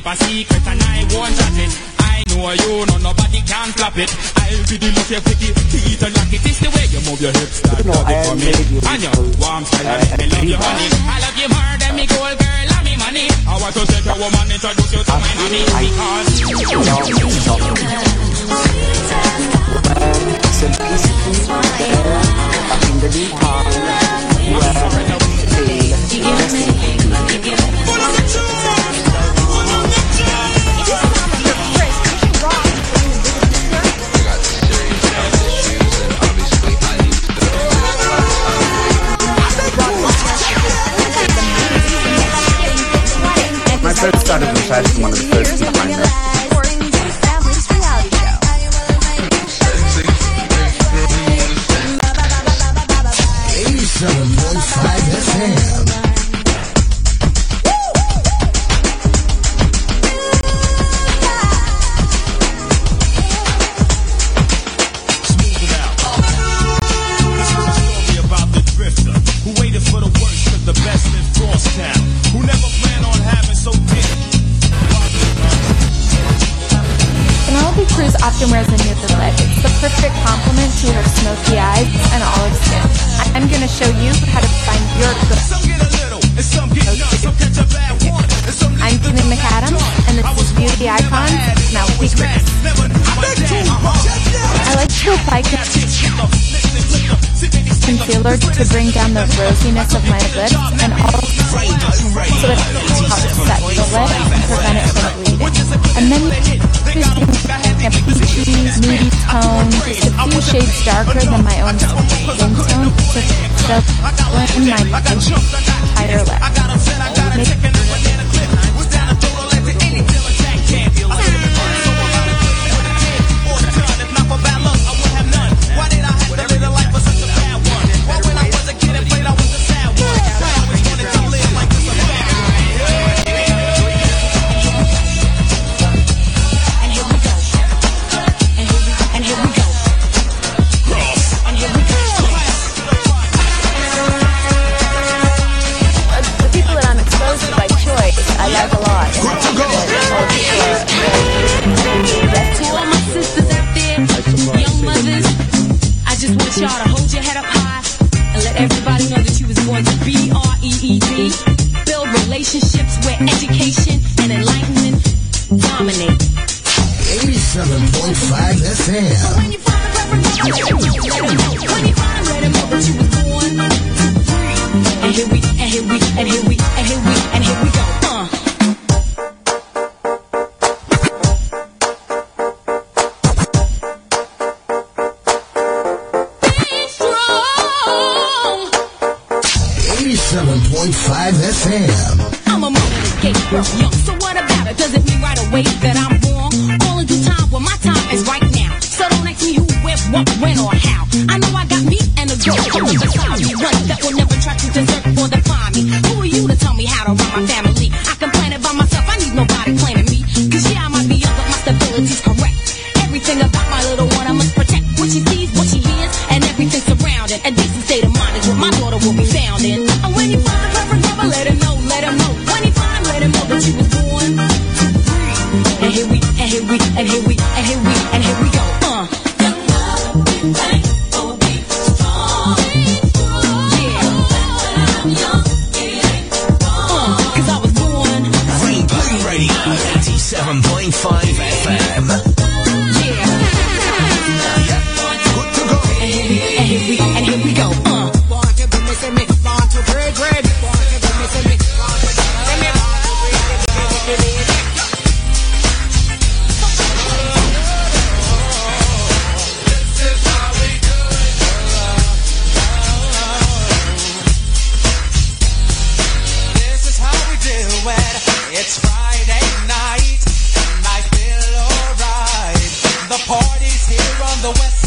keep a secret and I won't chat it. I know you, no nobody can flap it. I'll be the lucky you with it, and lock it. It's the way you move your hips, that no, love it for me. And your warm style, I, I, I love you, honey. I love you more than me gold girl and me money. I want to set a woman, introduce you to my mommy. Because... Simplicity, I think the deep heart, you are, you feel, you give me, you give me. it started with Fashion, one of the first people I met. to bring down the rosiness of my lips and also so it helps set the lip, prevent it from bleeding. And then just a peachy, moody tone, just a few shades darker than my own skin tone to fill in my entire lip. Make here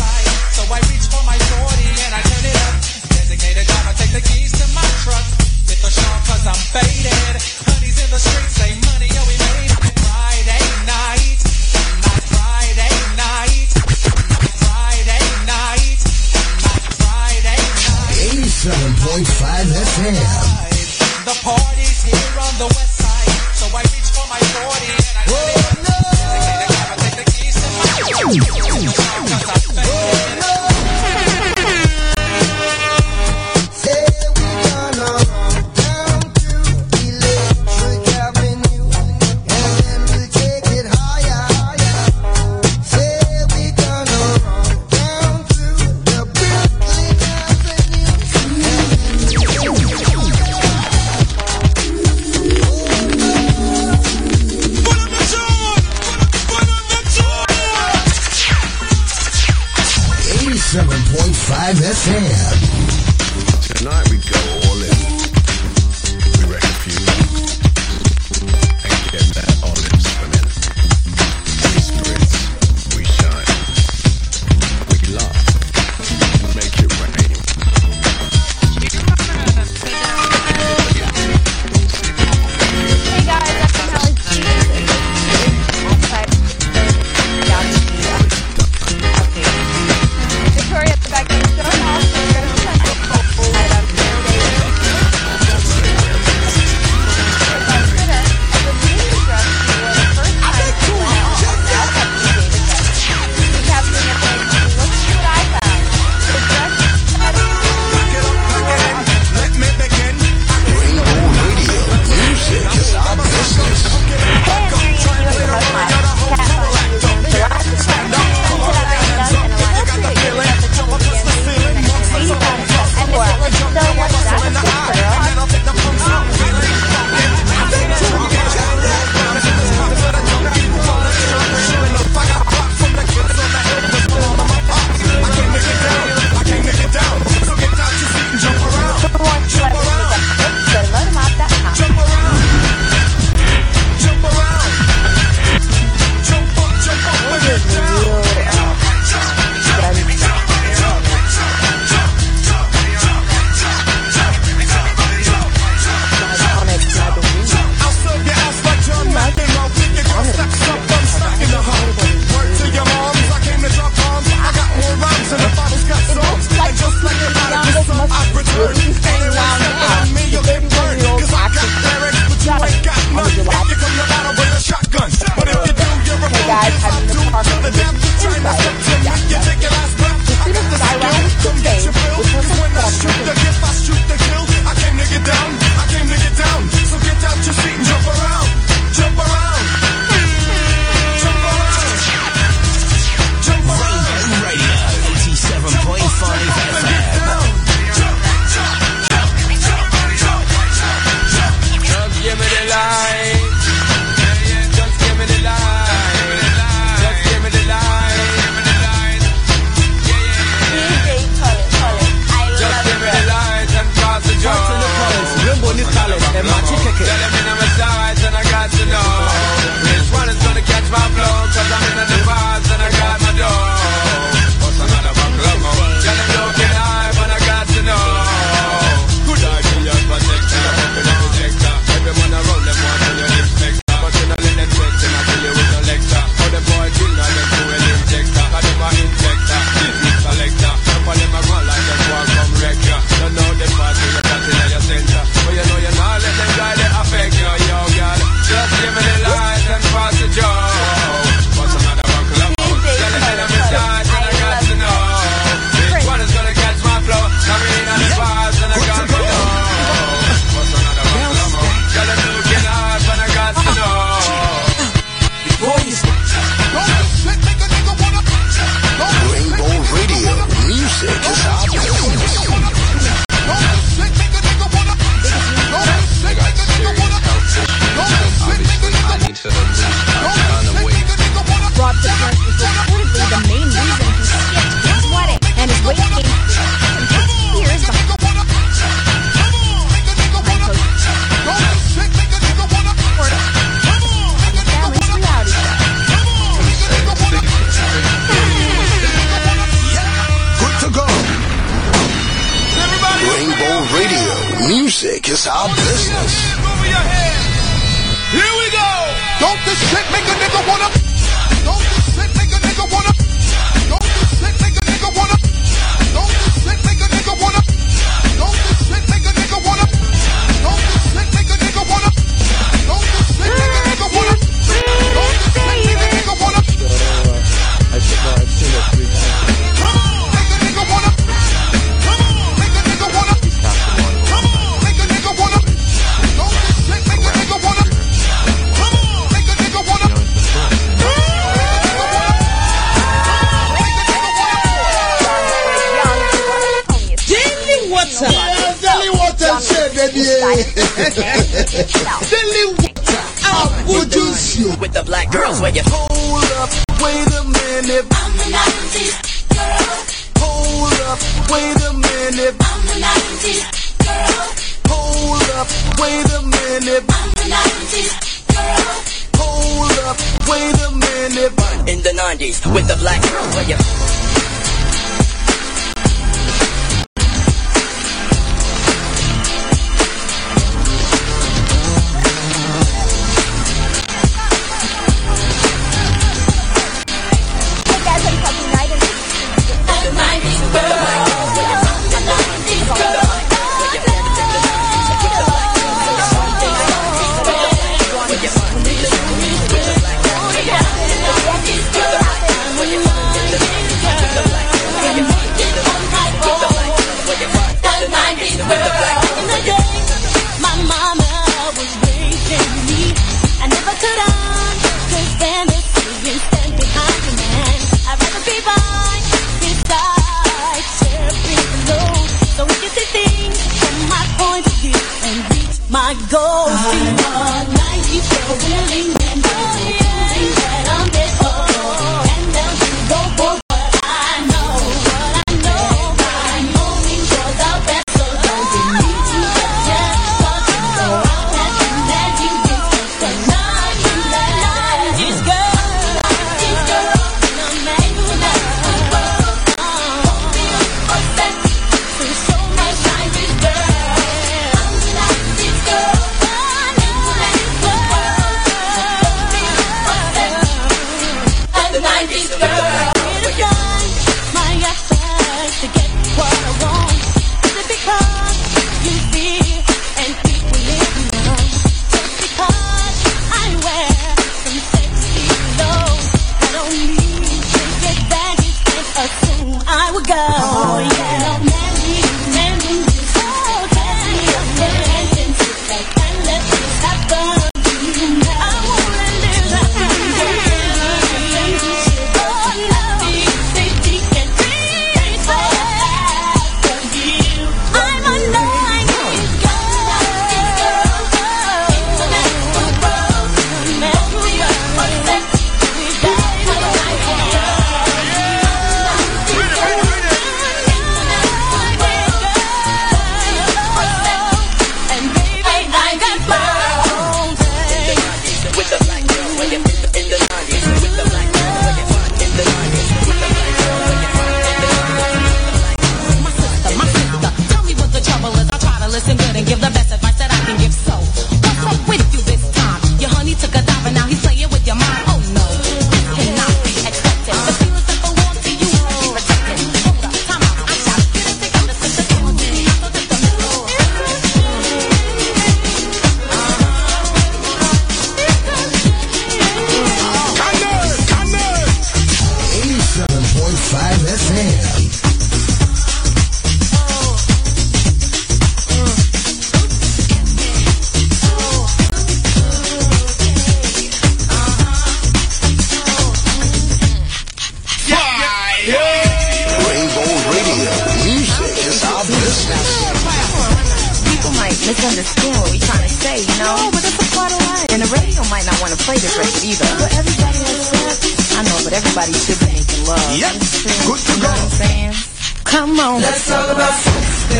play this record either. Well, everybody. I know, but everybody should be making love. Yep. Good to go. I'm saying? Come on. About Let's talk about sex.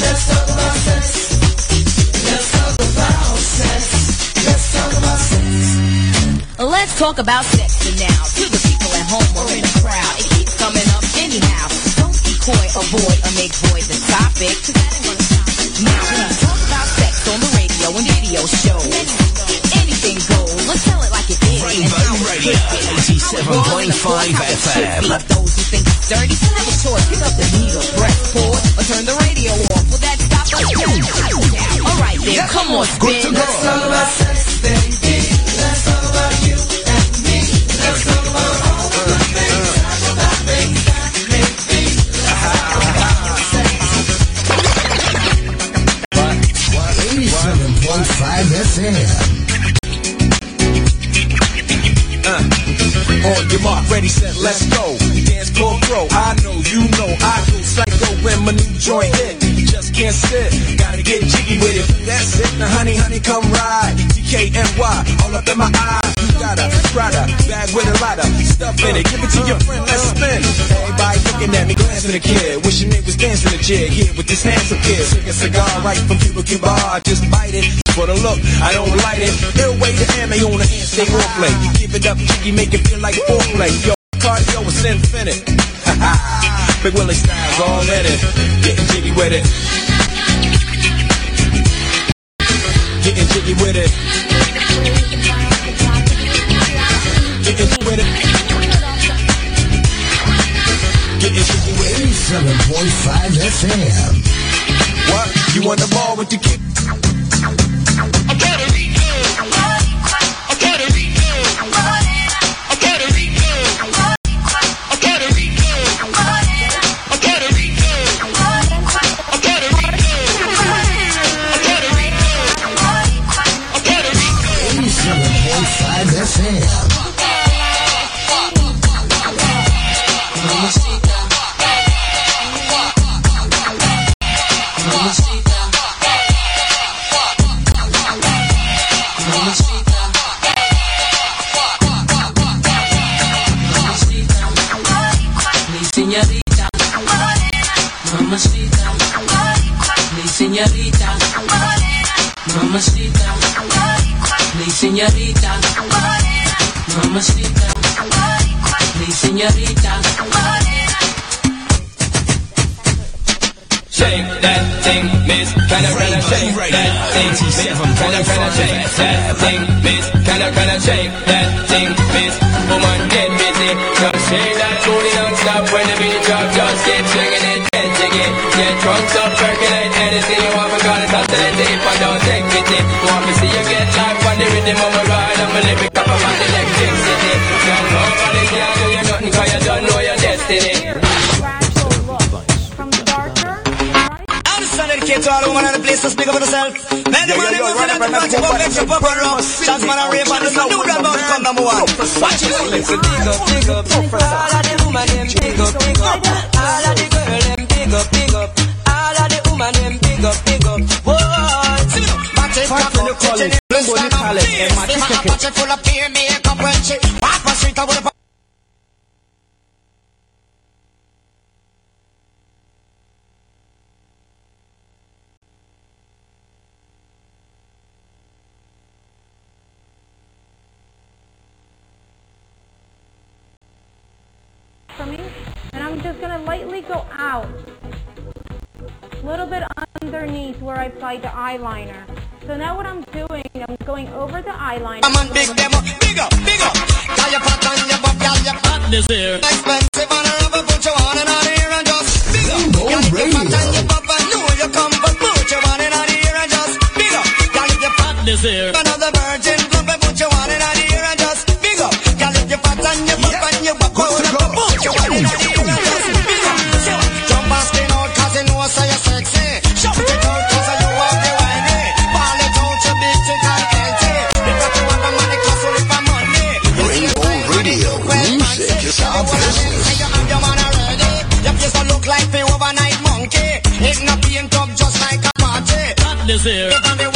Let's talk about sex. Let's talk about sex. Let's talk about sex. 87.5 FM. Love those who think it's dirty. Have a choice. Pick up the needle, press pause, or turn the radio off. Will that stop us? All right then, come on, spin. Let's talk about it. Give it to your friend, let's spin. Everybody looking at me, glancing a kid. Wishing they was dancing a jig here with this handsome kid. Take a cigar right from Cuba Cuba, I just bite it. For the look, I don't light it. Ill way to ammo on the hand, stay on play. Give it up, jiggy, make it feel like foreplay. Yo, cardio is infinite. Ha ha. Big Willie style's all in it. Getting jiggy with it. Getting jiggy with it. Getting jiggy with it. Getting jiggy. Eighty-seven point five FM. What? You on the ball with the kick? Señorita, mamacita, mi señorita. Shake that thing, miss. Can I shake that thing, miss? Can I shake that thing, miss? Can I shake that thing, miss? Woman, get busy. Just shake that booty non-stop when the beat drop. Just get swinging it, get jiggy. Get drunk, stop percolate. Anything you want, because it's oscillating. If I don't take pity, want me see you get life on the rhythm of my ride. I'm a lyric up about electricity. Girl, nobody can do you nothing, cause you don't know your destiny. Son all women the place to speak up for yourself. Man, the man who said the party go get you pop rock. Chance man and rave and the new drum bounce come number one. Watch it. Listen, dig up, dig up. All of the woman them big up, big up. All of the girl them big up, big up. All of the woman them big up, big up. Whoa. Batch it, Part from the college, Limbo the college, and my ticket. Batch it full of peer makeup when she walk on street with a for me, and I'm just gonna lightly go out, a little bit underneath where I applied the eyeliner. So now what I'm doing, I'm going over the eyeliner. I'm on big them up, big up, big up. Girl, you fat and you buff, girl, you fat. This here. Expensive and a rubber, put you on and on here and just big up. Girl, if you fat and you buff, I know you come, but put you on and on here and just big up. Girl, if you fat, This here. another virgin club, put you on and on here and just big up. Girl, if you fat and and you buff, put you on put you on and on here This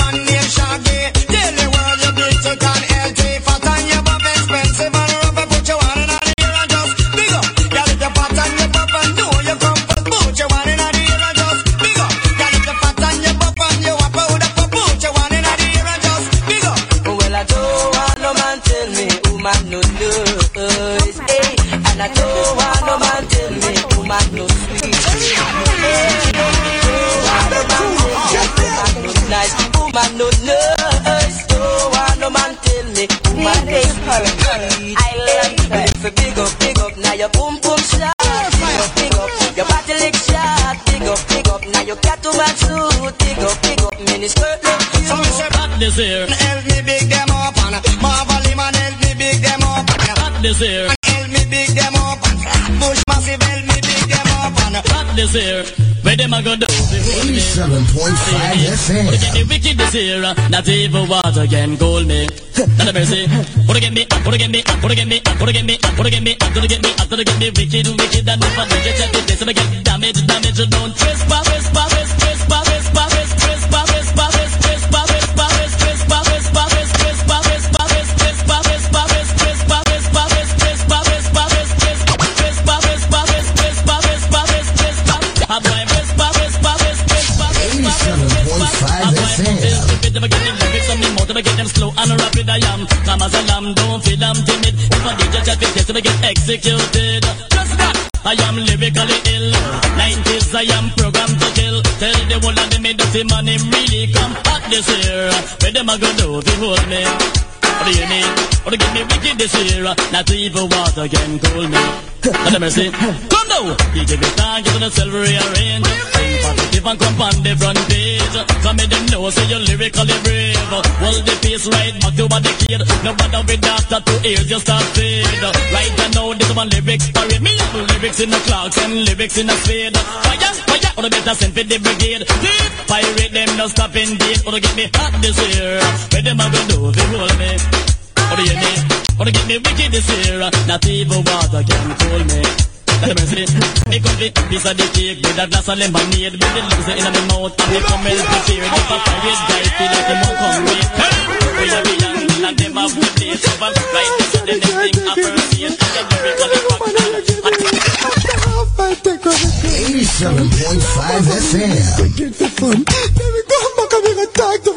here, help me big them up and Bush massive help me big them up and hot this here. Where them a go do? 87.5 FM. Wanna get me wicked this year, not even water can cool me. Not a mercy. Wanna get me, wanna get me, wanna get me, wanna get me, wanna get me, wanna get me, wanna get me wicked, wicked, and if I don't get you, this, I get damage, damage, don't trespass, trespass, trespass, trespass, lyrically 90s, I am programmed to kill. Tell the whole of them, dirty man, him really come hot this year. Where them a go do you hold me? What do you mean? What to get me wicked this year? Not even water can cool me. Let mercy. Come down. DJ get on yourself rearrange. Positive and come on the front page. Come in them know, say you're lyrically brave. Hold the pace right back to the kid. No bother with after two ears, you start fade. Right now, this one lyrics parade. Me have lyrics in the clocks and lyrics in the spade. Fire, fire, or the better send for the brigade. Deep pirate them, no stopping dead. Or to get me hot this year. Where them a go do if you hold me? Do you? What to get me wicked this year? Not even water can cool me. Let me. Me come piece of the cake with a glass of lemonade with the lips in my mouth and me come melt the fear. If a pirate guy feel like him won't come with. We are beyond and them have the place of a right. The next thing I first see is the lyrical I 87.5 FM. Baby, back and we gonna talk to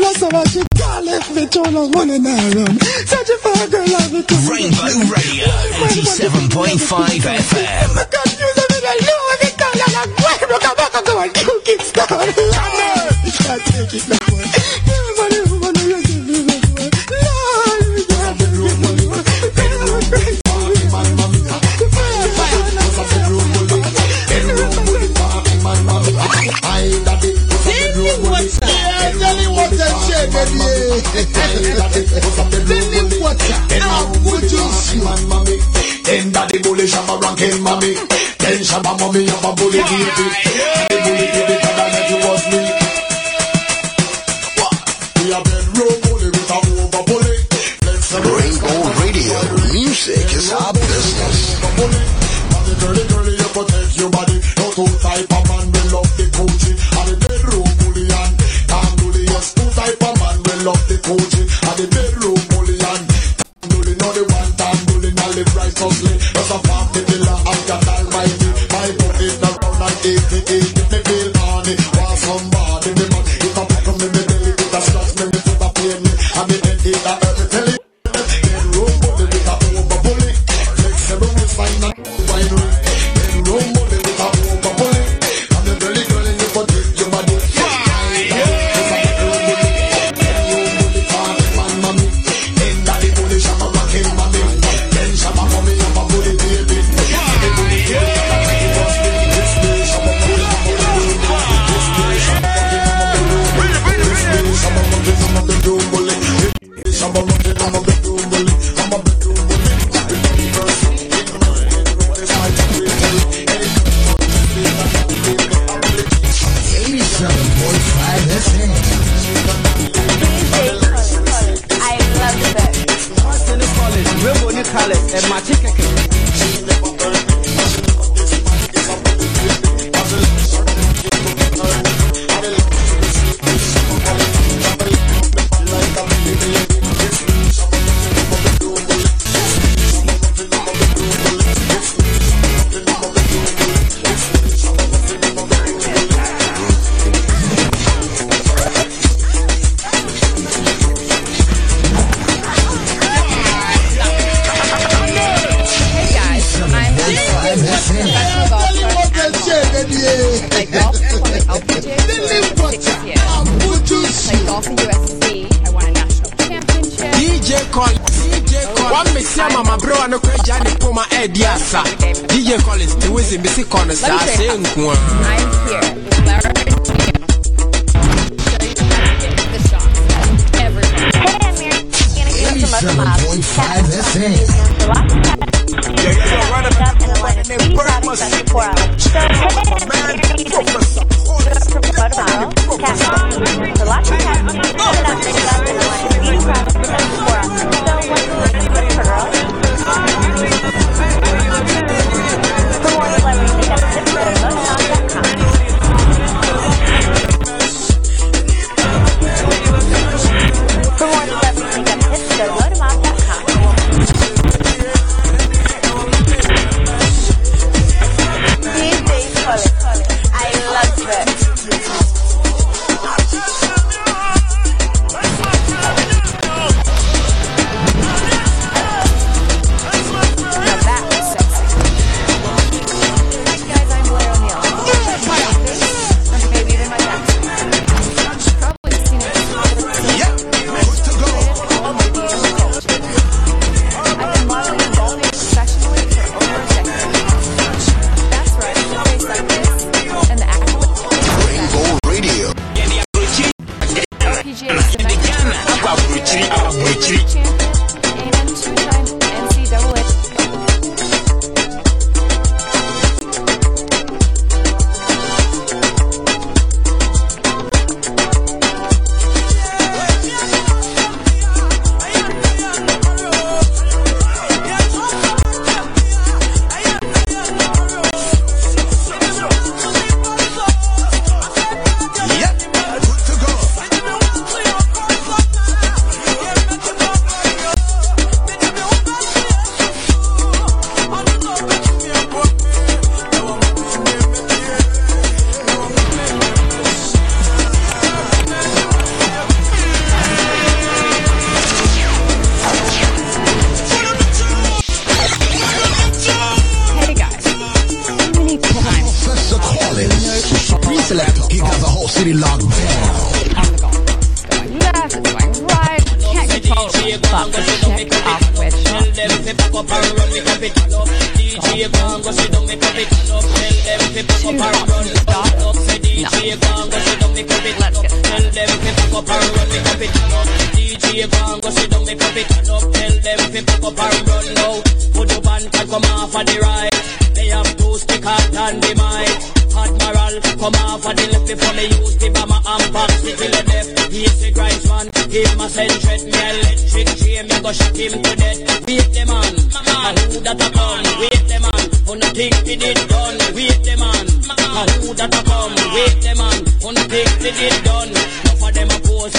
in room. Girl Rainbow Radio, 87.5 FM. I can't use it in a back and go and cook it. I can't take it no more. Then daddy bully shabba ranking mommy. Then shabba mommy have a bully baby. Bully baby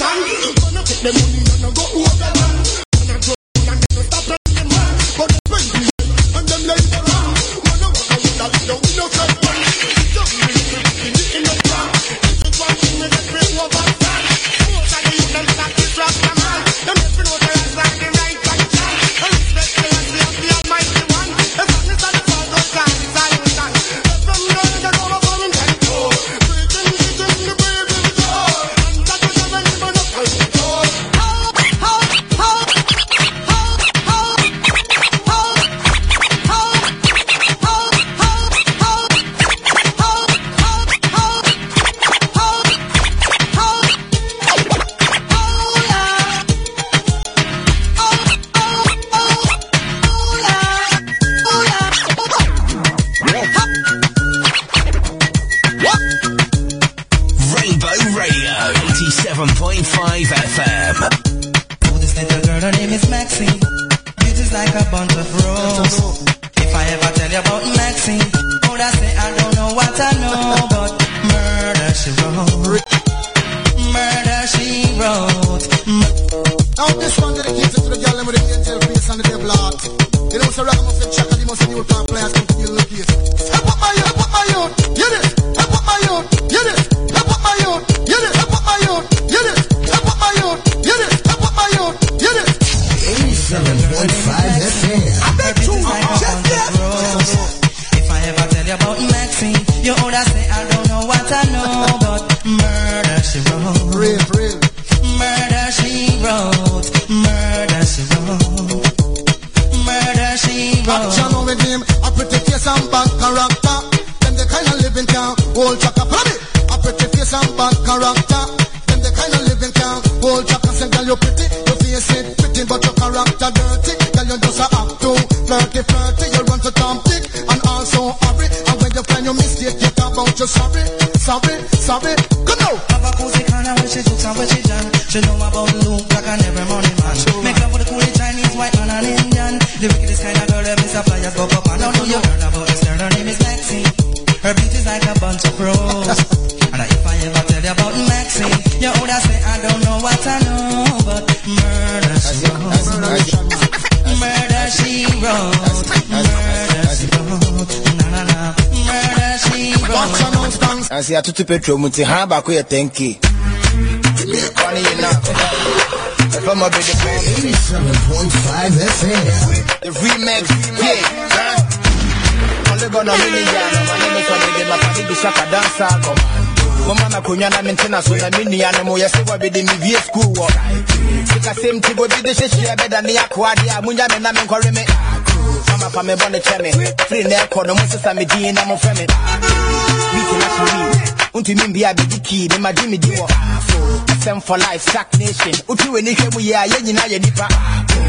money and go over them. five fifty petrol mu nti ha baako yɛ ten k. kwan yi na ɛfɛ the remix yeah. Na so na mini ya nemo ya sewa bede mi vie school wo. Sika de she she beda ni akwa dia munya me na me nkore me. Mama pa me bone cheme. Free na ko no mo sesa me na mo feme. We ntumi mbia bɛdi kii ne magye medi wɔ fm for life sac nation. Wotu w'ani hwɛ mu yɛ a yɛn nyinaa yɛ nipa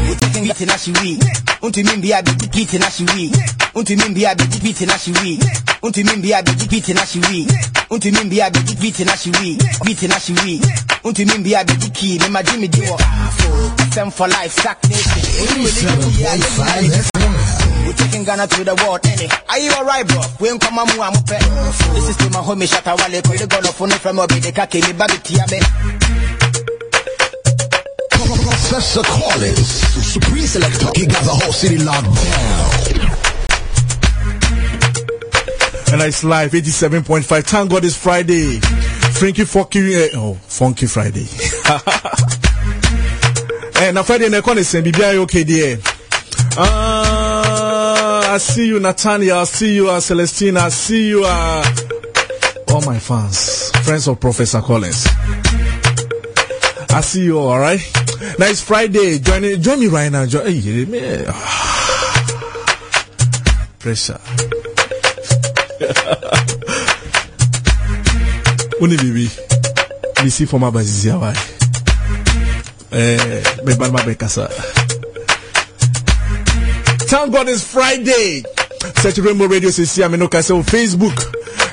wotikin tena hye wii ntumi mbia bɛdi kii tena hye wii ntumi mbia bɛdi kii tena hye wii ntumi mbia bɛdi kii tena hye wii ntumi mbia bɛdi kii tena hye wii bi tena hye wii ntumi mbia bɛdi kii ne magye medi wɔ fm for life sac nation. Wotu w'ani hwɛ mu yɛ nyinaa yɛ nipa. We taking Ghana to the world, any. Are you alright, bro? We ain't come on, I'm pet. This is to my homie, Shatta Wale, call the gun of phone from Obi, the kake, me baby, tiabe. Professor Collins, Supreme Selector. He got the whole city locked down. And it's live 87.5. Thank God it's Friday. Frankie Funky, eh, oh, Funky Friday. and na Friday, na kone sen, bibi ayo okay there. Uh, I see you, Natania. I see you, uh, Celestina. I see you, uh, all my fans, friends of Professor Collins. I see you all, alright? Now it's Friday. Join, join me right now. Join, hey, pressure. Uni bibi, misi former bazizi awai. Eh, me balma be kasa. Thank God it's Friday. Search Rainbow Radio CC Amino Kasa on Facebook.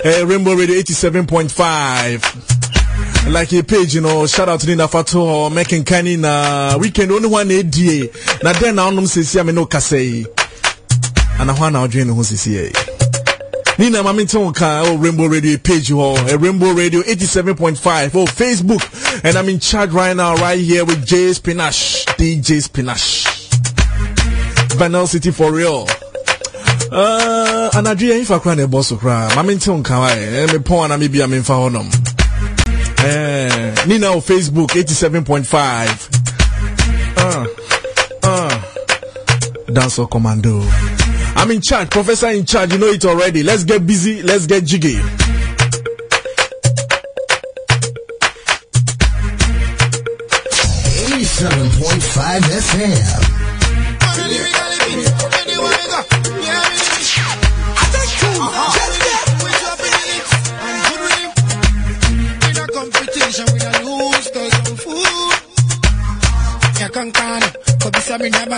Eh, Rainbow Radio 87.5. Like a page, you know, shout out to Nina Fato, making Kani na weekend only one ADA. Na then na onum CC Amino Kasa. Ana hwana odwe ne ho CC. Nina Mamington ka oh Rainbow Radio page oh a Rainbow Radio 87.5 oh Facebook and I'm in charge right now right here with Jay Spinash DJ Spinash Banal City for real. Uh, and I dream if I cry, the boss will cry. I'm in town, can I? I'm a porn, I'm a beer, I'm in Fahonom. Eh, Nina on Facebook, 87.5. Uh, uh, Dancer Commando. I'm in charge, professor in charge, you know it already. Let's get busy, let's get jiggy. Eighty seven point five FM.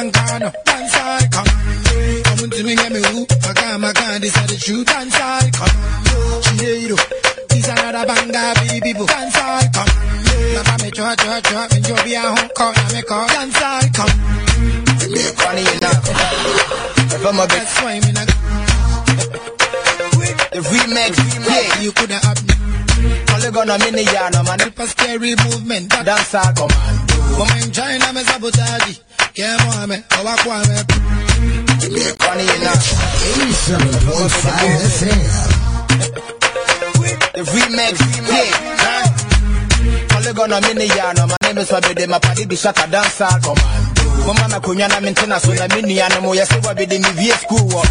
Mi. Dance I come. Come to me get me who. I can't, I can't, this is the truth. Dance I come. Chineiro. This another banger, baby boo. Dance I come. Mama me chua chua chua, me jo be a home call, me call. Dance I come. Funny enough. If I'm a bit swimming, the remix, yeah, you could have me. Polygon a mini yano, man. Super scary movement. Dance a ẹ mọ àmẹ ọba kó àmẹ. èmi ẹ̀kọ́ nìyẹn náà. èyí sọ̀rọ̀ point five fm. the remix dey. Polygon on mini yarn, my name is Fabede, my party be shaka dancer. Come on, mama na kunya na mintina so na mini yarn, mo yesi wabede mi vie school walk.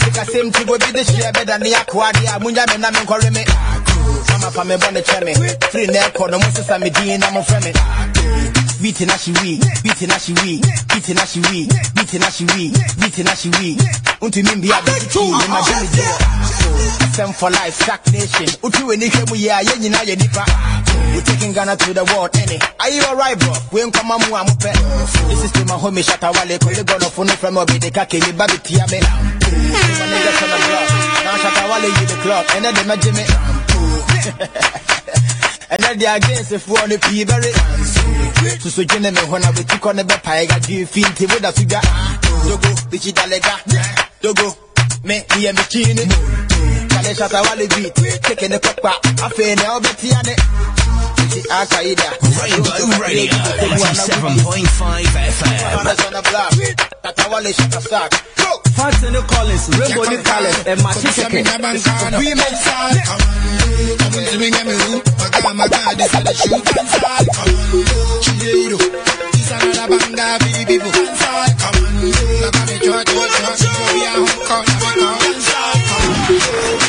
Sika same tibo bi de share better ni akwa di amunya me na me ah, nkore me. Mama pa me bone cheme, free neck on mo sisa me di na mo frame. Beating na she we, beating na she we, beating na she we, beating na she we, beating na she we. Unto me be a big two, in my belly. Send for life, sack nation. Utu we ni hwemu ya, ye nyina ye nipa. We taking Ghana to the world, any. Are you alright, bro? We ain't come on, I'm pet. This is to my homie, Shatta Wale, Kole Gono, Funo, from Obi, the Kake, me baby, Tia, me. My niggas on the block. Now Shatta Wale, you the club, and then they my Jimmy. And then they against if one if you very to so me when I be tick on the pie got you feel to with a figure dogo bichi dalega dogo me me and chini kale shata wale beat. Taking the papa afe ne obeti ane Iti akaida Rainbow Radio, 87.5 FM. Fathers on the block Tata wale shata sack Fats in the Collins, Rainbow New Talent, and Machiteke. Women side Come on, swing at me, ooh. My God, my God, this is the shoot and side. Come on, Chileiro. This another banger, baby people. Dance side, come on. Look at me, George, George, George. So we are home, come on, come on.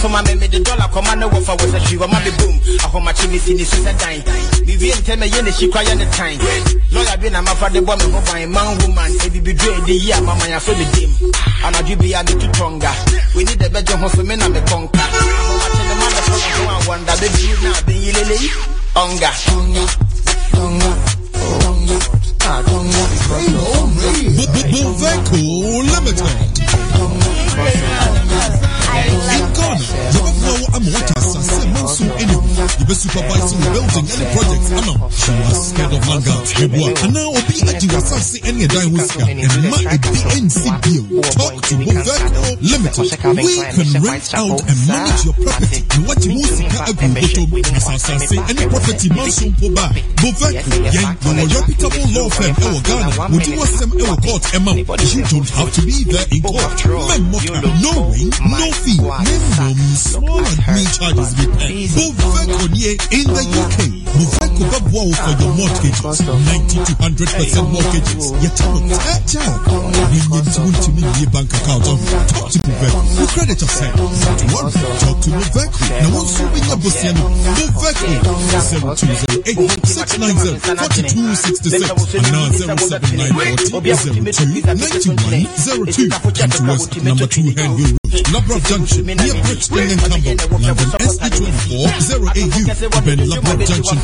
Juma beti wa soma me me de dollar koma na wo fa wo sa hwi ma be boom. Ahoma chi mi sini so sa dan mi wie ntem ye ne shi kwa ye ne tan lawyer bi na ma fa de bo me ho ban man woman. E bi bi dre de yi mama ya so me dim. Anadu bi ya me tu tonga. We need the beje ho so me na me konka ahoma chi ne ma me so no one wonder. Be bi na be yi lele yi onga onga onga onga ah onga Boveco Limited. In Ghana, yɛbɛboa wo ama woate ma nso anim yɛbɛsupervise wo building ne project. ama wo you are scared of landlords yɛboa anaa obi w'asase ne ɛdan ho sika ɛmma ebi ɛnsi bio talk to Boveco Limited. We can rent out and manage your property. Wagye wo sika agu wo bɔtɔm na sɛ asase ne property ma nso mpo ba a Boveco yɛn yɛwɔ reputable law firm ɛwɔ Ghana. Wodi w'asɛm ɛwɔ court ɛma wo you don't have to be there in court. No ring no fee. Minimum small admin charges be paid Boveco in the UK bɛboa wo for your mortgages. 90 to 100 percent mortgages. Ne nyɛ nti wontumi mmie bank account talk to Boveco wo credit not one talk to Boveco na wo nso wobɛnya bosia no Boveco 0208 690 4266 anaa 0794 02 91 02 Kent West number 2 Henry Road Loughborough Junction near Brixton and Camberwell London. SE24 0AU Ben Loughborough Junction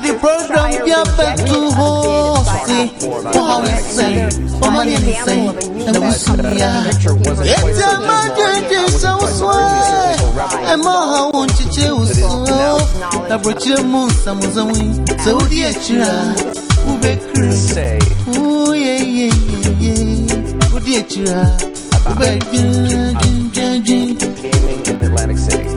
Adi program ya betu ho si Ho ha we say Ho mani ni say Na wisuya Eti ama jeje sa uswe Ema ha wunchiche usu Na broche musa muzawi Saudi echira Ube kri yeah yeah yeah. Yeah Udi echira Ube jin jin jin jin Gaming in Atlantic City.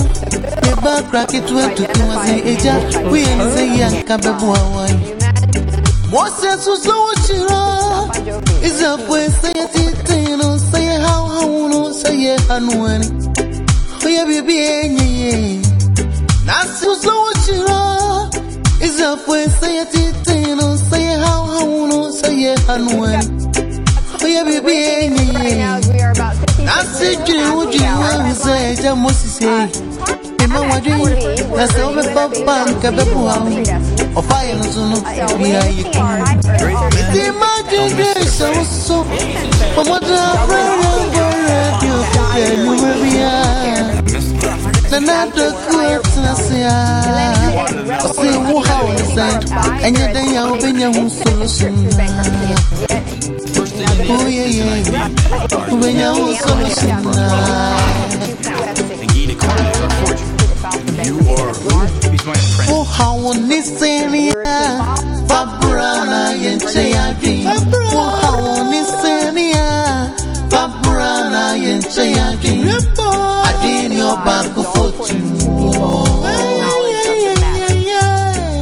kwani nyazavu Oyeyeyeye Eba kraki tuwe tukiwazi eja Wiyenze yanka bebu hawaii Mwase suso uchira Iza pwe saye titino Saye hao hauno saye hanuani Oya bibi enye Nasi uso uchira Iza pwe saye titino Saye hao hauno saye hanuani Oya bibi enye Nasi jiri ujiri wa wize Eja mosise Ima wajiri Nasa ome papa Nkabe buhamu Ofaye nusuno Biya yiku Iti majiri Sauso Omoda Brera Brera Kuke nyume biya Nanado kuetina siya Osi wuha wisa Enye denya ubenya husolo suna Oh yeah yeah. Ubenya husolo suna Oh, how on this area, Fabrana yenche yadi. Oh, how on this area, Fabrana yenche yadi. Adini obanku fotu.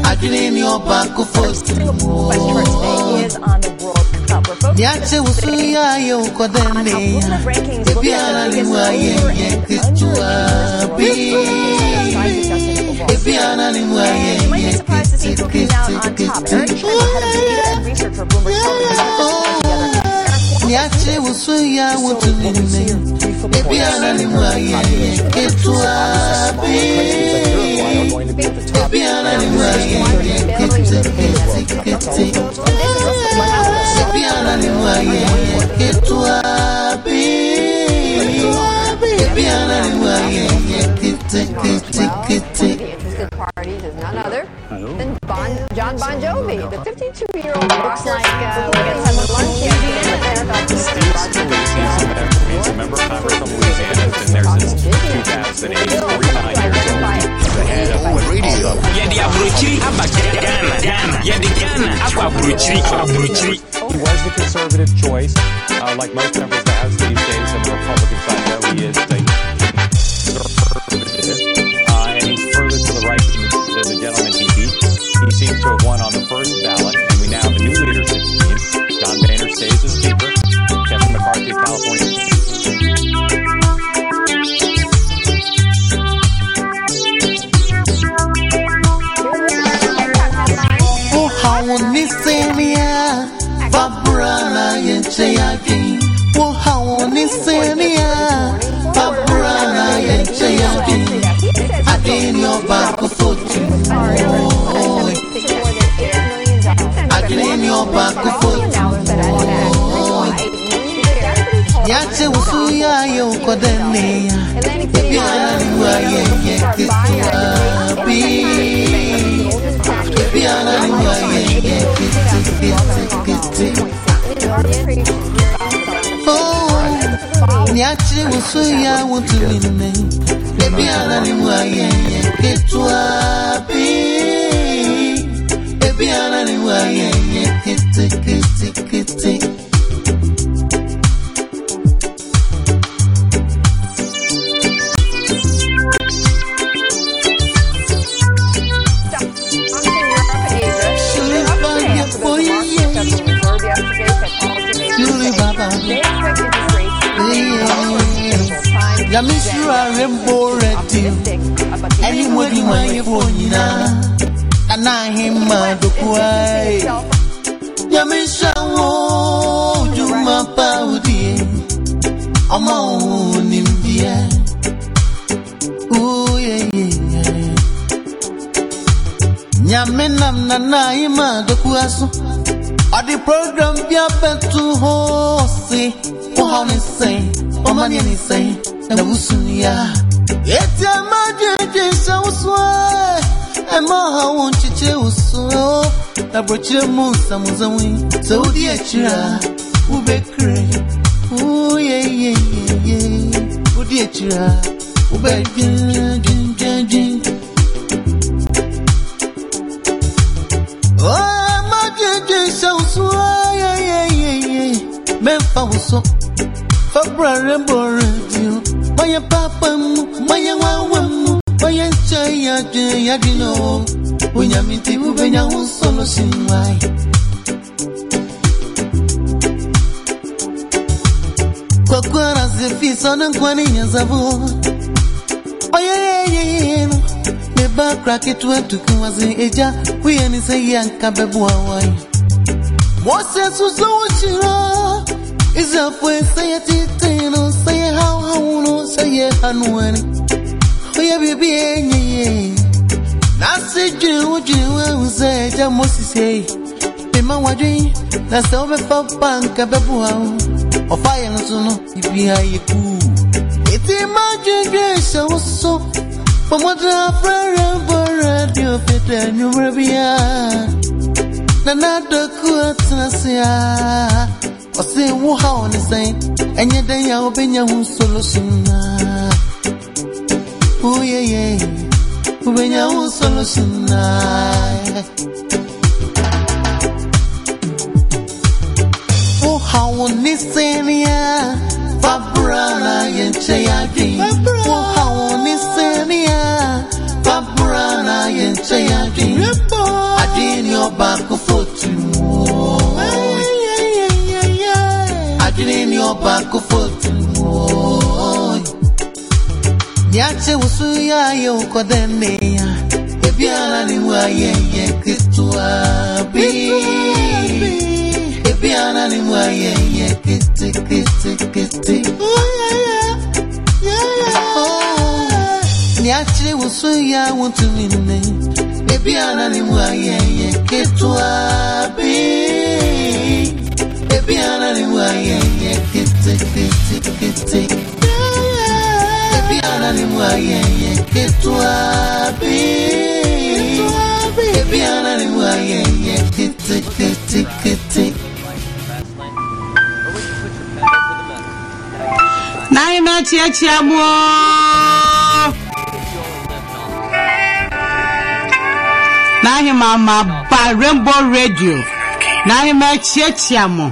Adini obanku fotu. Niache usuya ye ukodene ya. Ebiara ni wa ye ye kichwa bi. Ebiara ni wa ye ye kiti kiti kiti. Niache usuya utulime. Ebiara ni wa ye ye kichwa bi. Ebiara ni wa ye ye kiti kiti kiti. Ebiara ni wa ye ye kichwa bi. Ebiara ni wa ye ye kiti kiti kiti. Interested parties is none other than bon, John Bon Jovi. The 52-year-old looks like uh, we got some lunch yesterday. He's a member of Congress from Louisiana, has been there since 2008, 49 years old. The head of radio. yɛde aburokyiri aba ghana ghana yɛde ghana akɔ aburokyiri aburokyiri He was the conservative choice, uh, like most members of the House these days on the Republican side, though he is seems to have won on the first ballot, and we now have a new leadership team. John Boehner stays as Speaker. Kevin McCarthy of California Oh, how on this area, Fabrana yenche yadi. ukɔdɛne ya ebiara ne wo ayɛyɛ ketewa bi ebiara ne wo ayɛyɛ ketekete niakyere wo so yɛ a wotumi nnɛ ebiara ne Yamisura Rainbow Radio. Anybody my phone na. Ana hima dokuai. Yamisha wo juma paudi. Ama unimbia. Ooh yeah yeah yeah. Nyaminam na na hima dokuaso. Adi program bi abɛto hɔ se wohaw ne sɛn ɔmane ne sɛn na wosunia ɛti ama dwendwe hyɛ wo so ɛ ɛma ɔha wo nkyekyere wo so na borɔkyerɛ mu nsamodzawe sɛ wodi akyiri a wobɛkere woyeyeyeye wodi akyiri a wobɛdwendwendwendwen Oh, my dear, so yeah, yeah. Men for so, for brother and radio. My papa, my mama, my child, yeah, you know. When you meet you, when you solo sing, why? Kwa kwa zifi sana kwani nyazavu Oh yeah yeah yeah yeah Meba cracket wetu kuwazi eja Kuye se yanka bebu hawai Mose suzo uchira Saye titino Saye hao hauno Saye hanuani Oye bibi enye ye Nasi jiru jiru Uze eja mosi say Pima wajui Nasa obe fapanka bebu hao Ofaya nusuno Ibi hayeku Iti majigre Shawoso Pamoja frere radio fete nyumrebia Nana doku atnasia Ose wuha on the same Enye den ya obenya hu solution na yeah yeah Ubenya hu solution na Wuha on the same ya Fabrana yenche ya dream Wuha on the same ya Fabrana yenche ya dream Adini oba kufotu Adini oba kufotu Niache usu ya ye ukodene ya Ebiara ni wa ye ye kitua bi Ebiara ni wa ye ye kiti kiti kiti Oh, Niache usu ya utumi nne. Ebiara ni wa Baby, I know you are, yeah, Rainbow Radio na ahemma akyiakyia mo.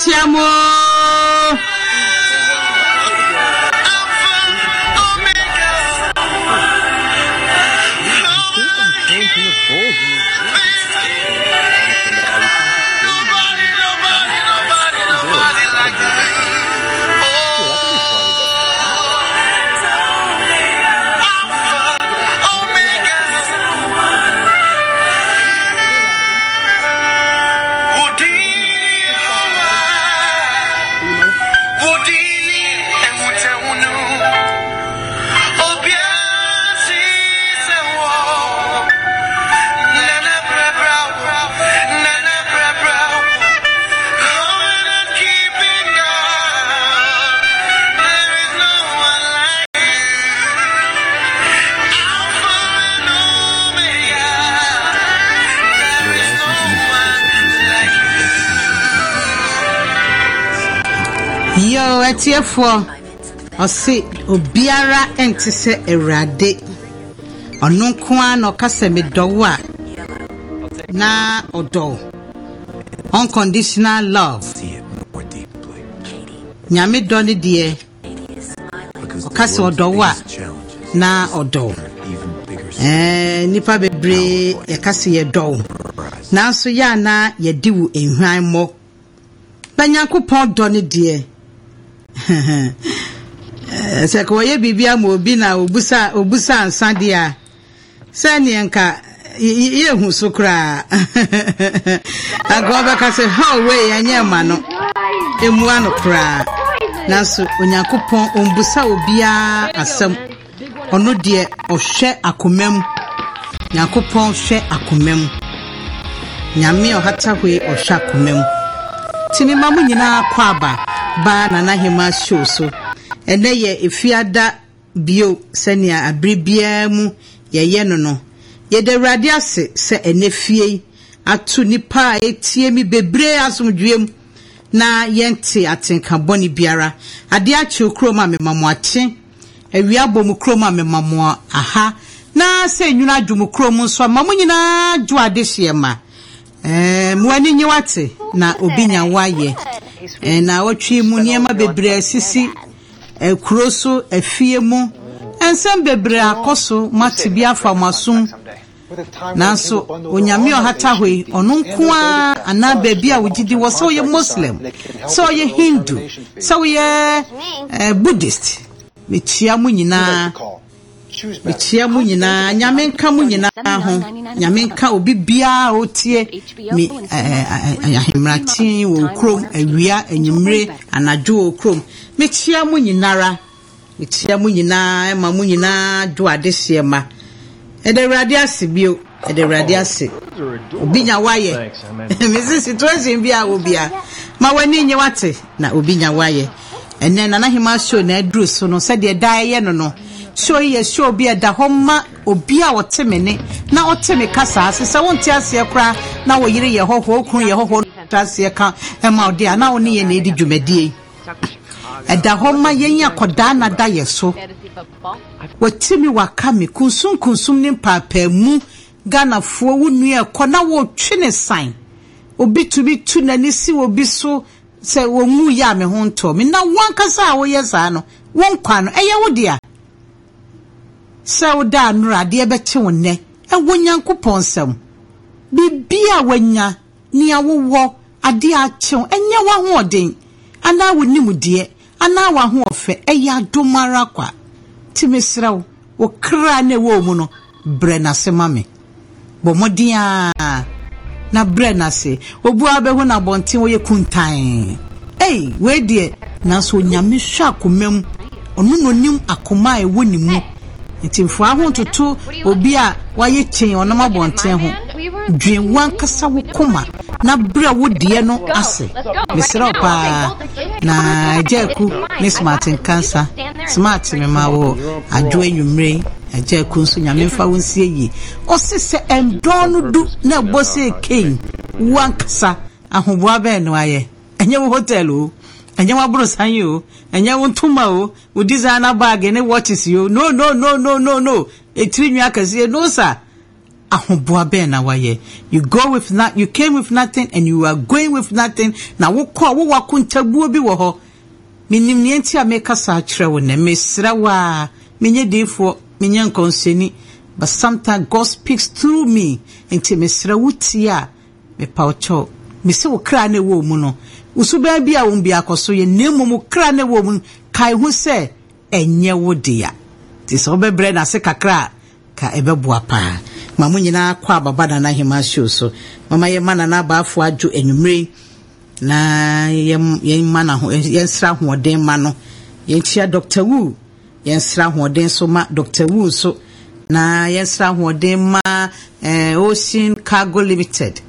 mekyerɛkyerɛ atiefoɔ ɔse obiara nte sɛ awurade. Ɔno nko ara na ɔka sɛ medɔwo a na ɔdɔw unconditional love. Nyame dɔ no deɛ ɔka sɛ a na ɔdɔw Ɛɛ, nnipa bebree yɛka sɛ yɛdɔw nanso yɛ a na yɛde wo nhwan mmɔ. Na nyankopɔn dɔ no deɛ sɛ ka wɔyɛ biribi ama obi na obusa ansa deɛ a sɛneɛ nka yɛhu so koraa. Anka wɔbɛka sɛ how wei ma no. Ɛmua no koraa. Nanso onyankopɔn ɔmbusa obiara asɛm. Ɔno deɛ ɔhwɛ akoma mu. Nyankopɔn hwɛ akoma mu. Nyame ɔhata ɔhwɛ akoma mu. Nti ne ma mo nyinaa kɔ aba. Baa nanahema show so. Ɛnɛ yɛ efiada bio sɛnea abere biara mu yɛyɛ no no. Yɛde awurade ase sɛ ɛnɛ fie ato nipa a etie mi bebree asomdwie mu na yɛnte atenka bɔne biara. Adeɛ akyew kurom a mema mo awia bɔ kurom a mema aha na sɛ nwunu adwo kurom nso a ma mo nyinaa dwo ade hyeɛ ma. Ɛɛ mo ani nye wate na obi nya wayɛ. Na wɔtwe mu nneɛma bebree asisi ɛkuro so afie mu. Nsɛm bebree akɔ so mate bi afa mo asom. Nanso onyame ɔhata hɔ yi ɔno nko a anaa baabi a wogyidi wɔ sɛ woyɛ muslim sɛ woyɛ hindu sɛ woyɛ eh, buddhist mekyia mo nyinaa. Mekyia mo nyinaa nyame nka mo nyinaa ho. Nyame nka obi biara a ɔtie me eh, eh, ahemraten wɔ kurom awia anwummere anadwo wɔ kurom mekyia mo nyinara mekyia mo nyinaa ma mo nyinaa dwo ade hyeɛ ma ɛde awurade ase bio. Ɛde awurade ase. Obi nya wayɛ mesi situation bi a wɔ bia ma w'ani nye wate na obi nya wayɛ ɛnɛ nanahema show na aduru so no sɛdeɛ daa ɛyɛ no no show yi yɛ show bi ɛda hɔ ma obi a ɔte me ne na ɔte me kasa ase sɛ wonte aseɛ koraa na wo yere yɛ hɔhoɔ wo kunu yɛ hɔhoɔ ɔte aseɛ ka ɛma ɔde a na wo ne yɛ na ɛdi dwumadie ɛda hɔ ma yɛn akɔdaa na da yɛ so. Watimi waka me kunsumkunsum ne mpaapaamu ghanafoɔ wo nua ɛkɔ na wɔtwe ne san obi tumi tu n'ani si obi so sɛ wɔnwu yɛ a me ho ntɔ me. Na wankasa a woyɛ saa no wo nkwa no ɛyɛ wo dea sɛ woda anoro adeɛ bɛkye wo nnɛ ɛwɔ nyankopɔn nsɛm biribi a wanya nea wowɔ adeɛ akyew ɛnyɛ w'ahoɔden. Anaa wo nimdeɛ anaa w'ahoɔfɛ ɛyɛ adom ara kwa. Nti mesrɛ wo wo kra na ɛwɔ mu no brɛ n'ase ma me. Bɔ mmɔden a na brɛ n'ase. Obua bɛhu no abɔnten wɔyɛ kuntan ei wei deɛ nanso onyame hwɛ akoma mu. Ɔno na onim akoma a ɛwɔ ne mu. Nti mfoa ho ntoto obi a wayɛ kyɛn ɔnam abɔnten ho. Dwen wankasa wo koma na berɛ a wodeɛ no ase. Mesrɛ wo paa. Na agya aku ne smart nkansa. Smart me ma wɔ adwo anwummerɛ agya aku nso nyame mfa wo nsie yie. Ɔse sɛ ɛndɔn no du na ɛbɔ sɛ kei wankasa. Ahoboa bɛɛ no ayɛ? Ɛnyɛ wo hotel o ɛnyɛ wo aborosan yi o ɛnyɛ wo ntoma o. Wo designer bag watches yi o no no no no no. No etiri nwi akɛseɛ no sa ahoboa bɛn na wayɛ. You go with not you came with nothing and you are going with nothing. Na wokɔ a wowɔ akontabuo bi wɔ hɔ. Menim neɛ nti a meka saa kyerɛ wo nɛ. Mesrɛ wo a menyɛ diifoɔ menyɛ nkɔnsɛni but sometimes god speaks through me. Nti mesrɛ wo tie a mepa wo kyɛw. Mesɛ wo kra no ɛwɔ mu no wosubaa bi a wɔn bi akɔ so yɛ na mmom kra no ɛwɔ mu kae ho sɛ ɛnyɛ wo dea nti sɛ wobɛbrɛ no ase kakra a ka ɛbɛboa paa ma mo nyinaa kɔ ababa nana ahema show so mama yɛma nana abaafo adwo anwummere na yɛm- yɛma ho- yɛnsra ahoɔden ma no yɛnkyia dr wu yɛnsra ahoɔden so ma dr wu nso na yɛnsra ahoɔden ma eh, ocean cargo limited.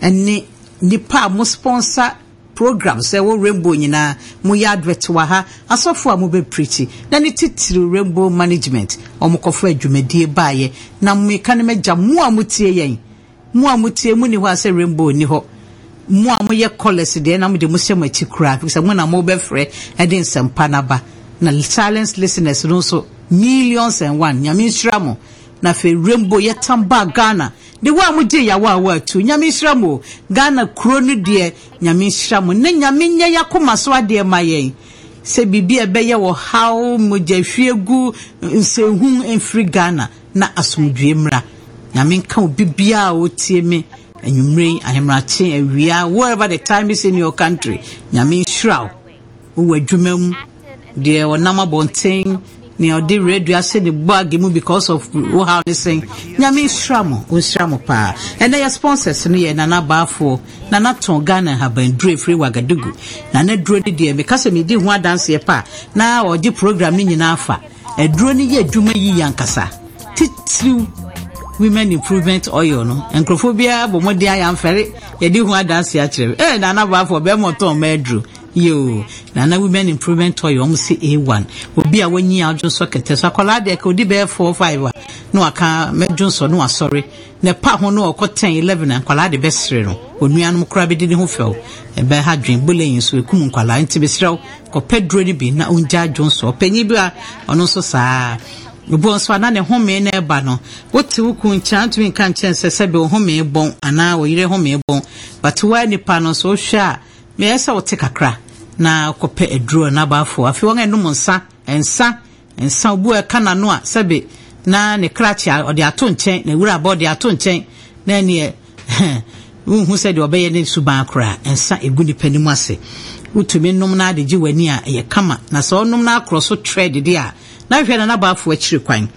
Ɛne nipa a mo sponsor program sɛ rainbow nyinaa moyɛ advert wɔ ha. Asɔfo a mobɛprikyi na ne titiri rainbow management ɔmo kɔfo adwumadie baayɛ. Na mmeka no mɛgya mo a motie yɛn mo a motie mu ni hɔ a rainbow ni hɔ. Mo a moyɛ colours deɛ na mode mo hyɛ mo akyi koraa sɛ mo na mobɛfrɛ ɛde nsɛmpa no aba. Na silence listeners no nso millions and one nyame nhyira mo. Na afei rainbow yɛtam baa ghana de wo a mogye yawo a woatu nyame nhyira mo ghana kuro no deɛ nyame nhyira mo na nyame nyɛ yɛakoma so adeɛ ma yɛn sɛ biribi a ɛbɛyɛ wɔ haw mogyahwie gu nsɛnhu mfiri ghana na asomdwie mmra nyame nka obi biara a me. Anwummere ahemrakye awia wherever the time is in your country. Nyame nhyira wo wowɔ adwuma mu deɛ ɔnam abɔnten nea ɔde radio ahyɛ ne bag mu because of wo how ne sɛn nyame nhyira mo ɔnhyira mo paa ɛnɛ yɛ sponsors no yɛ nana baafoɔ nana tɔn ghana habanduro ɛfiri wagadugu nana duro no deɛ meka sɛ medi ho adanseɛ pa. Na ɔgye program no nyinaa fa aduro no yɛ adwuma yi yɛ ankasa titiriw women improvement oil no nkurɔfoɔ biara bɔ mmɔden ayɛ amfɛre yɛde ho adanse akyerɛ me ɛɛ nana baafo bɛrima ɔtɔn ma aduro yoo nana women improvement oil ɔmo sɛ a1 obi a wanyi adwo nsɔ kɛtɛ so akwadaa deɛ ka odi bɛyɛ four five a na waka mɛdwo nsɔ no wasɔre na pa ho no ɔkɔ ten eleven a nkwadaa de bɛsere no onuanom koraa bɛdi ne ho fɛw ɛbɛn ha dwen boleyin so ekum nkwadaa nti bɛsirɛw kɔpɛ duro no bi na ongya adwo nsɔ ɔpanyin bi a ɔno nso saa. Obi nso ana ne home no ɛba no wote wo ku nkyɛn ntumi nka nkyɛn sɛ sɛbi wo home bɔn anaa wo yere home bɔn but nipa no nso wohwɛ a meyɛ sɛ wote kakra na kɔpɛ aduro na abaafo afei wɔn anom nsa nsa nsa obu ɛka n'ano a sɛbi na ne krakye ɔde ato nkyɛn na ewura aba ɔde ato nkyɛn na ɛneɛ wohu sɛ deɛ ɔbɛyɛ ne suban koraa nsa egu nipa anim ase. Wotumi nom na ade gye w'ani a ɛyɛ kama. Na sɛ ɔnom na akorɔ so trɛ dede a na hwɛ na n'abaafo akyiri kwan.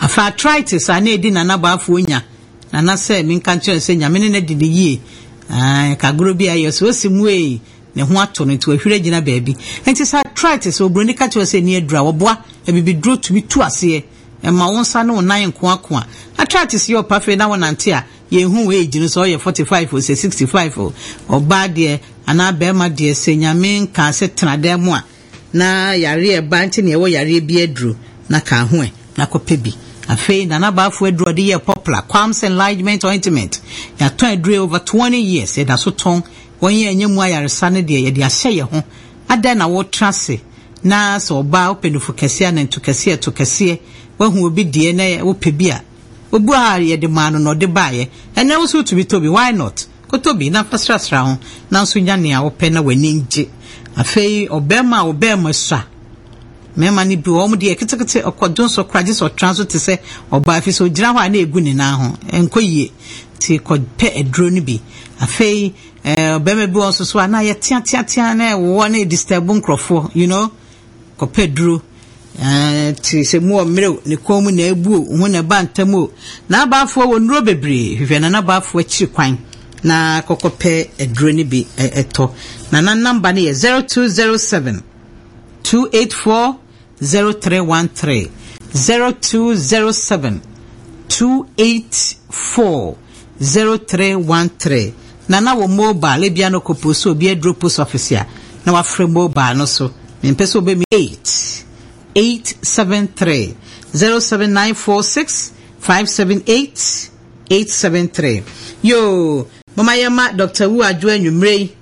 Afa arthritis a na edi na n'abaafo nya nana sɛ minka nkyɛn sɛ nyame ne n'adi ne yie. Ɛɛ kagoro bi a yɛ so osi mu ee ne ho ato no nti wahwere gyina baabi. Nti sɛ arthritis oburoni ka kyerɛ sɛ ni adura wɔboa ebibi duro tumi tu aseɛ. Ɛma wo nsa ne wo nan nko ako a. Arthritis yɛ ɔpa fɛ na wɔnante a yɛnhu wɔ age no sɛ ɔyɛ 45 o sɛ 65 o ɔbaa deɛ anaa bɛrima deɛ sɛ nyame nka sɛ tena dan mu a na yareɛ ɛba nti ne ɛwɔ yareɛ bi aduro na ka ho ɛ na kɔpɛ bi. Afei nana baafo aduro ɔde yɛ popular quams enlargement ointment yɛatɔn aduro over 20 years yɛda so tɔn wɔn yɛ ɛnyɛ mu ayaresa no deɛ yɛde ahyɛ yɛn ho. Adan na wɔtena ase na sɛ ɔbaa wopɛ nufo kɛseɛ ananto kɛseɛ to kɛseɛ wahu obi deɛ na wopɛ bi a obu a yɛde maa no na ɔde baeɛ ɛnɛ wo so wotumi tɔ bi why not? Kɔtɔ bi na fa srasra ho. Na nso nya nea wopɛ na w'ani ngye. Afei ɔbɛrima a ɔbɛrima sua mmarima no bi wɔn deɛ ketekete ɔkɔdwo nso kora gye sɛ ɔtena so te sɛ ɔbaa fi so ogyina hɔ a na egu ne nan ho. Nkɔ yie. Ti kɔpɛ aduro no bi. Afei ɛɛ ɔbɛrima bi wɔ nso so a na yɛ teateatea na ɛwɔ na disturb nkorɔfoɔ you know kɔpɛ aduro ɛɛ ti sɛ mu wɔ mmerɛw ne kɔn mu na ebu ho na ɛba ntam o n'abaafoɔ wɔ nnuro bebree hwehwɛ na n'abaafoɔ akyiri kwan na kɔkɔpɛ aduro no bi ɛtɔ. Na na namba no yɛ zero two zero seven. 284 0313 0207 284 0313 na na wɔ mobile ebia no kɔ post obi aduro post office a na wafrɛ mobile no so. Mpɛ sɛ obɛmi eight eight seven three zero seven nine four six five seven eight eight seven three. Yoo mama yɛ ma dr wu adwo enyimire yi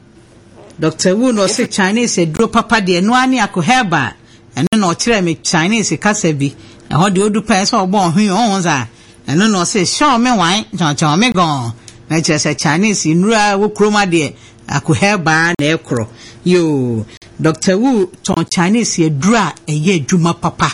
dr wu na ɔsɛ chinese aduro papa deɛ noa ne akɔ herbal. Ɛno na ɔkyerɛ mi chinese kasa bi. Ɛhɔ deɛ odu pɛɛ sɛ ɔbɔ ɔho yi ɔho nsa ɛno na ɔsɛ hyɛ ɔme wan kyɔnkyɔn ɔme gɔn na kyerɛ sɛ chinese nnura wɔ kurom adeɛ ako herba na ɛkorɔ. Yo dr wu tɔn chinese aduro a ɛyɛ adwuma papa.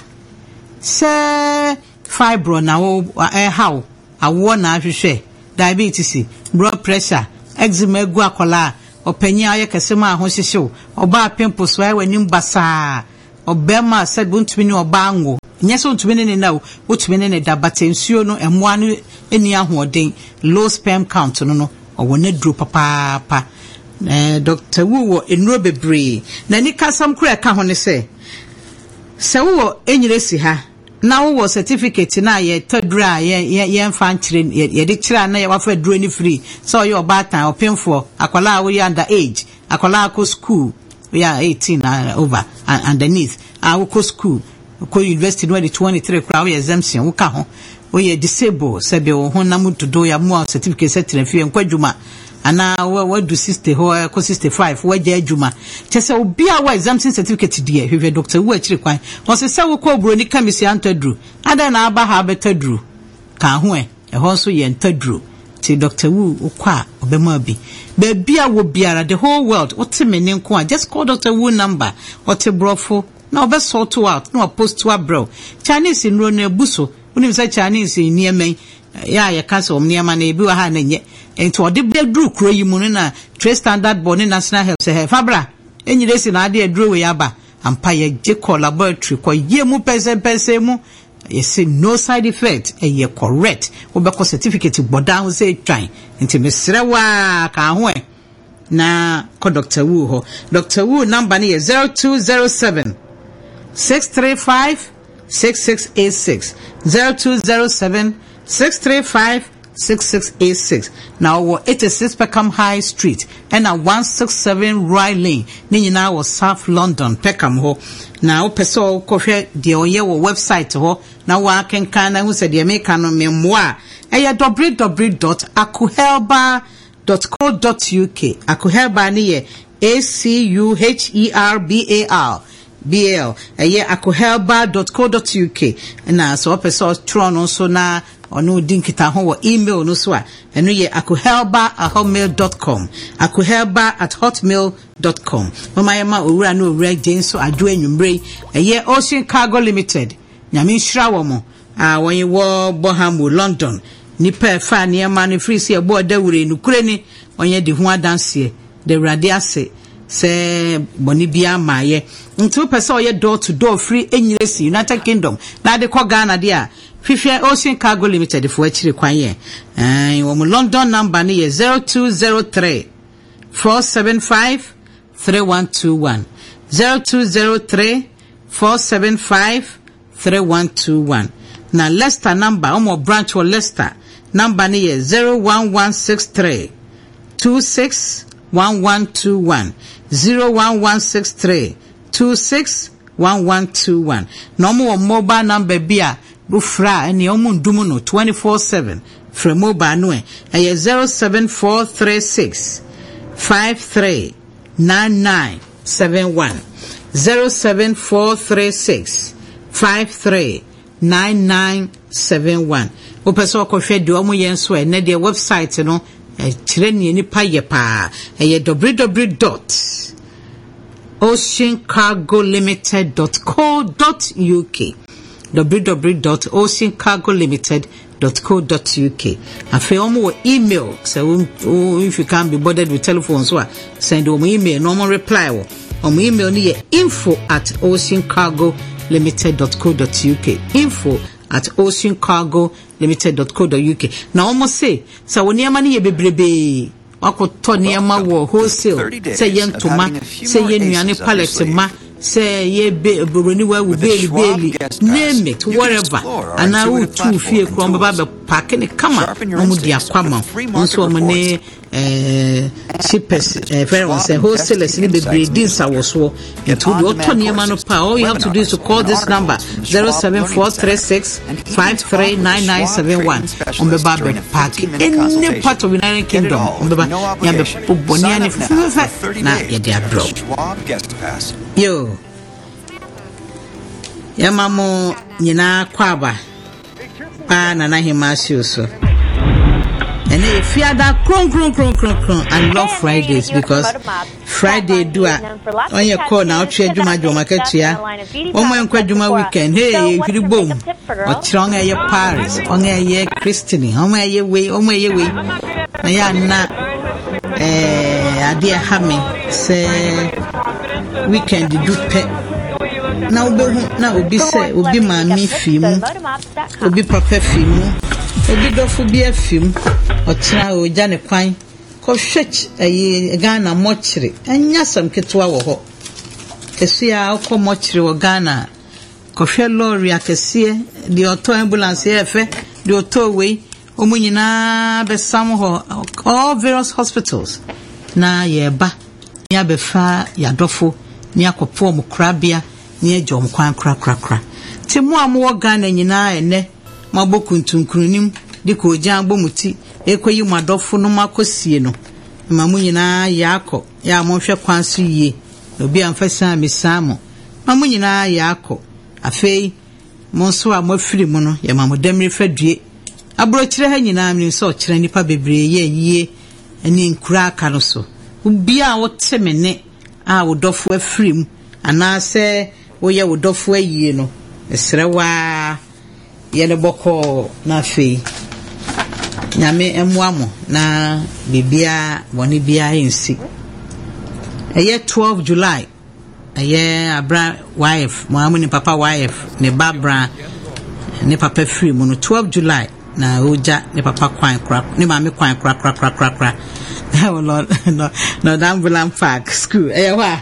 Sɛ fibro na ɛhaw awoɔ na ahwehwɛ. Diabetes blood pressure eczema egu akwadaa ɔpanyin ayɛ kɛse ma ho hyehyew ɔbaa pimples ayɛ w'anim basaa ɔbɛrima sɛde wontumi ne ɔbaa ngo nyɛ sɛ wontumi ne ne na o wotumi ne ne da bata nsuo no mmoa no ani ahoɔden low sperm count no no ɔwɔ n'aduro papaapa ɛɛ dr wu wɔ nnuro bebree na ani kasam kora ɛka ho ne sɛ sɛ wowɔ enyire si ha na wowɔ certificate na yɛtɔ duro a yɛmfa nkyerɛ yɛde kyerɛ a na yɛwafa duro no firi sɛ ɔyɛ ɔbaatan ɔpemfoɔ akwalaa a woyɛ under age akwalaa akɔ school woyɛ 18 uh, over uh, underneath a wokɔ school wokɔ university no wade 23 koraa woyɛ exemption woka ho woyɛ disable sɛbi wo ho nam dodo yɛ mmoa certificate sɛ tena fie nkɔ adwuma anaa wadu sixty hɔ ɛkɔ sixty five wagya adwuma kyɛ sɛ obi a wɔ exemption certificate deɛ hwehwɛ doctor wu akyiri kwan wɔsɛ sɛ wokɔ oburoni kamisi antɔ duro adan na aba ha abɛtɔ duro ka ho ɛ ɛhɔ nso yɛ ntɔ duro ti doctor wu wokɔ a ɔbɛma bi baabi a wɔ biara the whole world wote me ne nko a just call doctor wu number. Ɔte borɔfo na ɔbɛ sort out na ɔpost to abrɛw. Chinese nnuro no abu so. Wonim sɛ chinese nneɛma yɛ a yɛka sɛ ɔm nneɛma no ebi wɔ ha na nyɛ nti ɔde bɛ duru kuro yi mu na trade standard board ne national health sɛ hɛ fabra enyire si na adeɛ duro wei aba. Ampa yɛgye kɔ laboratory kɔ yie mu pɛsɛpɛsɛ mu. Yɛsɛ no side effect. Ɛyɛ correct. Wobɛkɔ certificate bɔda ho sɛ etwan nti mesrɛ waa ka ho ɛ. Na kɔ dr wu hɔ. Dr wu number no yɛ zero two zero seven six three five six six eight six. zero two zero seven six three five. 6686 na ɔwɔ 86 Peckham High Street ɛna 167 Rye Lane. Ne nyinaa wɔ South London Peckham hɔ. Na wopɛ sɛ ɔkɔhwɛ deɛ ɔyɛ wɔ website hɔ na wɔakenkan na hu sɛ deɛ meka no memmoa. A ɛyɛ www.acuherbal.co.uk acuherbal ne yɛ a-c-u-h-e-r-b-a-r bl ɛyɛ akohelba.co.uk na sɛ wɔpɛ sɛ ɔtwerɛ no nso na ɔno di nkita ho wɔ email no so a ɛno yɛ akohelba at hotmail.com akohelba at hotmail.com mama yɛ ma owura no owura gye nso adwo anwummerɛ ɛyɛ ocean cargo limited. Nyame nhyira wɔ mo. A wɔyɛ wɔ bɔham london. Nipa ɛfa nneɛma no firi sɛ ɛbɔ ɔda wure nokure ni ɔnyɛ de ho adanseɛ. De ase sɛ bɔne bi ama yɛ nti wopɛ sɛ ɔyɛ door to door firi enyire si united kingdom. Na ade kɔ ghana deɛ a hwehwɛ ocean cargo limited foɔ akyire kwan yɛ. Ɛn wɔn london number no yɛ zero two zero three four seven five three one two one. Zero two zero three four seven five three one two one. Na leicester number wɔn branch wɔ leicester number no yɛ zero one one six three two six one one two one 01163 261121 na No more mobile number bi a wofra a ɛnea ɔmo ndum no 24/7 frɛ mobile no ɛ ɛyɛ 07436 539971 07436 539971 wopɛ sɛ ɔkɔhwɛ deɛ ɔmo yɛ nso ɛ na deɛ website no Eh, ɛkyerɛ nea nipa yɛ paa. Ɛyɛ www dot oceancargolimited.co.uk www.oceancargolimited.co.uk afei wɔn wɔ email sɛ wo if you can be bothered with telephone so a send wɔn email na wɔn reply wɔ. Wɔn email no yɛ info at oceancargolimited.co.uk info at oceancargolimited.co.uk na wɔn se sɛ wɔn nneɛma no yɛ bebrebee wakɔtɔ nneɛma wɔ wholesale. sɛ yɛ ntoma sɛ yɛ nnuane pallet ma sɛ yɛ buroni wawu beeli beeli name it whatever. anaa wotu fie kura wɔn bɛba bɛpaake ne kama wɔn de akɔ ama wo nso wɔn ne shippers fɛrɛ wɔn sɛ wholesalers ne bebree di nsawosoɔ nti wode wɔtɔ nneɛma no pa all you have to do is to call this number zero seven four three six five three nine nine seven one wɔn abɛn paaki any part of united kingdom wɔn bɛba yɛn bɛ bɔnni ani fɛfɛɛfɛ na yɛde abrɔ yo. yɛma mo nyinaa kɔ aba paa nana hema asio so ɛne yɛ fiada kronkronkronkronkron i love fridays because friday do a ɔnyɛ kɔɔ na ɔtwe adwuma dwuma katua wɔn nkɔ adwuma weekend. Hey ehwiri bom ɔkyerɛ wɔn ɛyɛ paris? wɔn a ɛyɛ christine? Wɔn ɛyɛ wei wɔn ɛyɛ wei na yɛ ana ɛɛ adeɛ ha me sɛ weekend du pɛ na wobɛhu na obi sɛ obi maame fi mu obi papa fi mu obi dɔfo bi afi mu ɔkyena ɔgya ne kwan kɔhwɛ ɛyi ghana mmɔkyere ɛnyɛ asɛm ketewa wɔ hɔ. Kɛseɛ a wokɔ mmɔkyere wɔ ghana kɔhwɛ lɔɔre akɛseɛ deɛ ɔtɔ ambulance yɛ fɛ deɛ ɔtɔ wei wɔn nyinaa bɛsam hɔ. All various hospitals na yɛreba ne abɛfa yɛadɔfo ne akɔpo wɔn korabea ne agya wɔn kwan korakorakora nti mo a mowɔ ghana nyinaa ɛnɛ moabɔ kuntunkurunim de kɔ ogya abɔ mo ti. Ɛkɔyi mo adɔfo no mo akɔsie no ma mo nyinaa yɛ akɔ yɛ a monhwɛ kwan so yie obi amfa saa mesaa mo. Ma mo nyinaa yɛ akɔ afei mo nso a moafiri mu no yɛma mo dɛmmere fa due. Aborɔkyerɛ ha nyinaa menim sɛ ɔkyerɛ nnipa bebree yɛ yie ne nkura aka no so. Obia a wote me ne a wo dɔfo afiri mu anaasɛ woyɛ wo dɔfo ayie no mesrɛ waa yɛne bɔkɔɔ na afei nyame mmoa mo na biribiaa bɔne biara nsi. Ɛyɛ 12 july. Ɛyɛ abra yf moamu ne papa yf ne babra ne papa firi mu no. 12 july na ɔgya ne papa kwan kora ne maame kwan korakorakorakora ɛwɔ lɔ lɔ northumberland park school. Ɛyɛ hɔ a.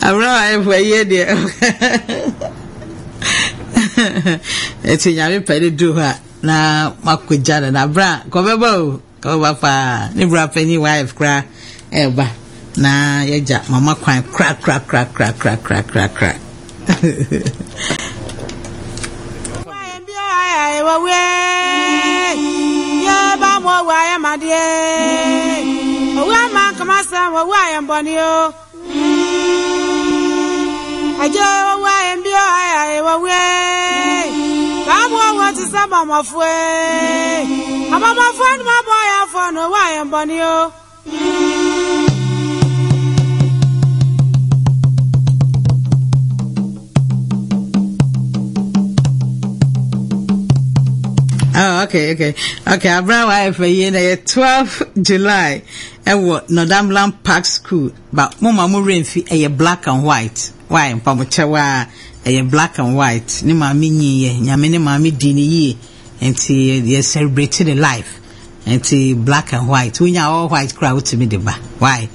Abra yf ɛyɛ deɛ ɛti nyame pɛ ne du hɔ a na makɔgya no na bra kɔbɛba o kɔbɛba paa ne bra panyi yf koraa ɛɛba na yɛgya mama kwan korakorakorakorakorakorakora wa owe ma kama sa wo wa ya mboni ɛgye wɔwɔ ɛmbi ɔyɛ ɛwɔwɛ kaamu ɔwɔ ti sɛ mamɔfoɛ amamɔfoɛ no mabɔ ɔyɛ afɔ no wɔ ayɛ mbɔne o. Oh, okay, okay, okay. Abrawa for you, yɛ 12 July eh, ɛwɔ Northumberland Park School, but mo ma mo rain fi eh, ɛyɛ black and white. Why? Mpamokyɛw a ɛyɛ black and white. Ne maame nyi yɛ. Nyame ne maame di ne yie. Nti yɛ celebrate the life. Nti black and white. Wonya all white kora wotumi de ba. Why?